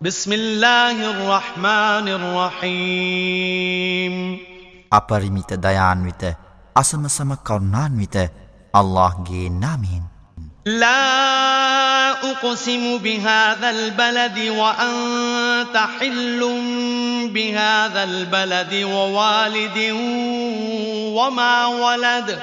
بسم الله الرحمن الرحيم. أبرميت ديان ويت أسم سم كرنان ويت الله جي نامين لا أقسم بهذا البلد وأنت حل بهذا البلد ووالد وما ولد.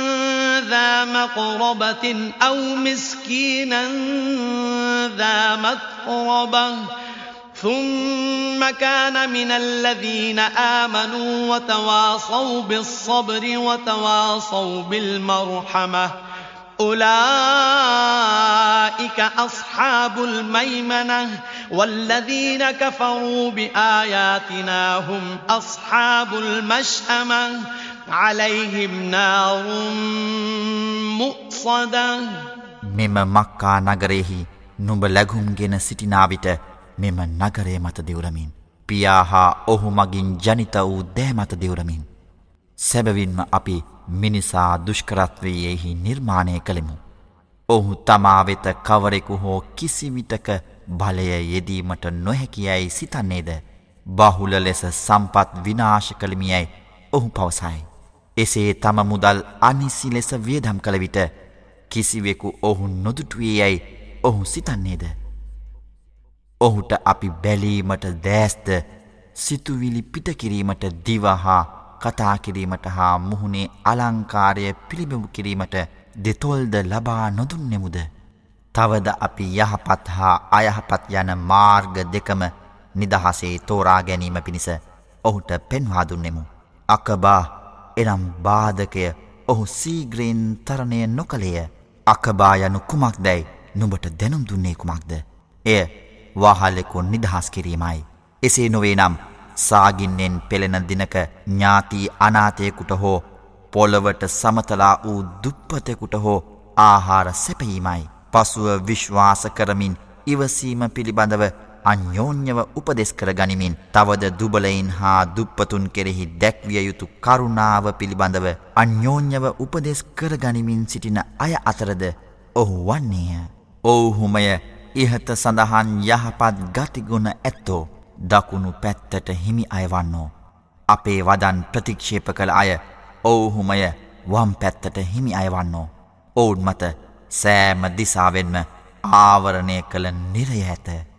ذا مقربة أو مسكينا ذا متربة ثم كان من الذين آمنوا وتواصوا بالصبر وتواصوا بالمرحمة. أولئك أصحاب الميمنة والذين كفروا بآياتنا هم أصحاب المشأمة. عليهم نار مؤصدة මෙම මක්කා නගරෙහි නුඹ ලැගුම්ගෙන සිටිනාවිට මෙම නගරය මත දෙවරමින්. පියා හා ඔහු මගින් ජනිත වූ දෑමත දෙවරමින්. සැබවින්ම අපි මිනිසා දුෂ්කරත්වයෙහි නිර්මාණය කළෙමු. ඔහු තමා වෙත කවරෙකු හෝ කිසිවිටක බලය යෙදීමට නොහැකියයි සිතන්නේද. බහුල ලෙස සම්පත් විනාශ කළමියයි ඔහු පවසයි. එසේ තම මුදල් අනිසි ලෙස වියදම් කළ විට කිසිවෙකු ඔහු නොදුටුවේ යැයි ඔහු සිතන්නේද. ඔහුට අපි බැලීමට දෑස්ද සිතුවිලි පිටකිරීමට දිවහා කතාකිරීමට හා මුහුණේ අලංකාරය පිළිබිඹු කිරීමට දෙතොල්ද ලබා නොදුන්නෙමුද. තවද අපි යහපත් හා අයහපත් යන මාර්ග දෙකම නිදහසේ තෝරා ගැනීම පිණිස ඔහුට පෙන්වාදුන්නෙමු. අකබා එනම් බාධකය ඔහු සීග්‍රයෙන් තරණය නොකළේය අකබා යනු කුමක් දැයි නුඹට දැනුම් දුන්නේ කුමක්ද. එය වහල්ලෙකු නිදහස් කිරීමයි. එසේ නොවේ නම් සාගින්නෙන් පෙළෙන දිනක ඥාති අනාතයකුට හෝ පොළවට සමතලා වූ දුප්පතෙකුට හෝ ආහාර සැපීමයි. පසුව විශ්වාස කරමින් ඉවසීම පිළිබඳව අන්‍යෝන්‍යව උපදෙස් කර ගනිමින් තවද දුබලයින් හා දුප්පතුන් කෙරෙහි දැක්විය යුතු කරුණාව පිළිබඳව අන්‍යෝන්‍යව උපදෙස් කර ගනිමින් සිටින අය අතරද ඔහු වන්නේය. ඔවුහුමය ඉහත සඳහන් යහපත් ගතිගුණ ඇත්තෝ දකුණු පැත්තට හිමි අයවන්නෝ. අපේ වදන් ප්‍රතික්ෂේප කළ අය ඔවුහුමය වම් පැත්තට හිමි අයවන්නෝ. ඔවුන් මත සෑම දිසාවෙන්ම ආවරණය කළ නිරය ඇත.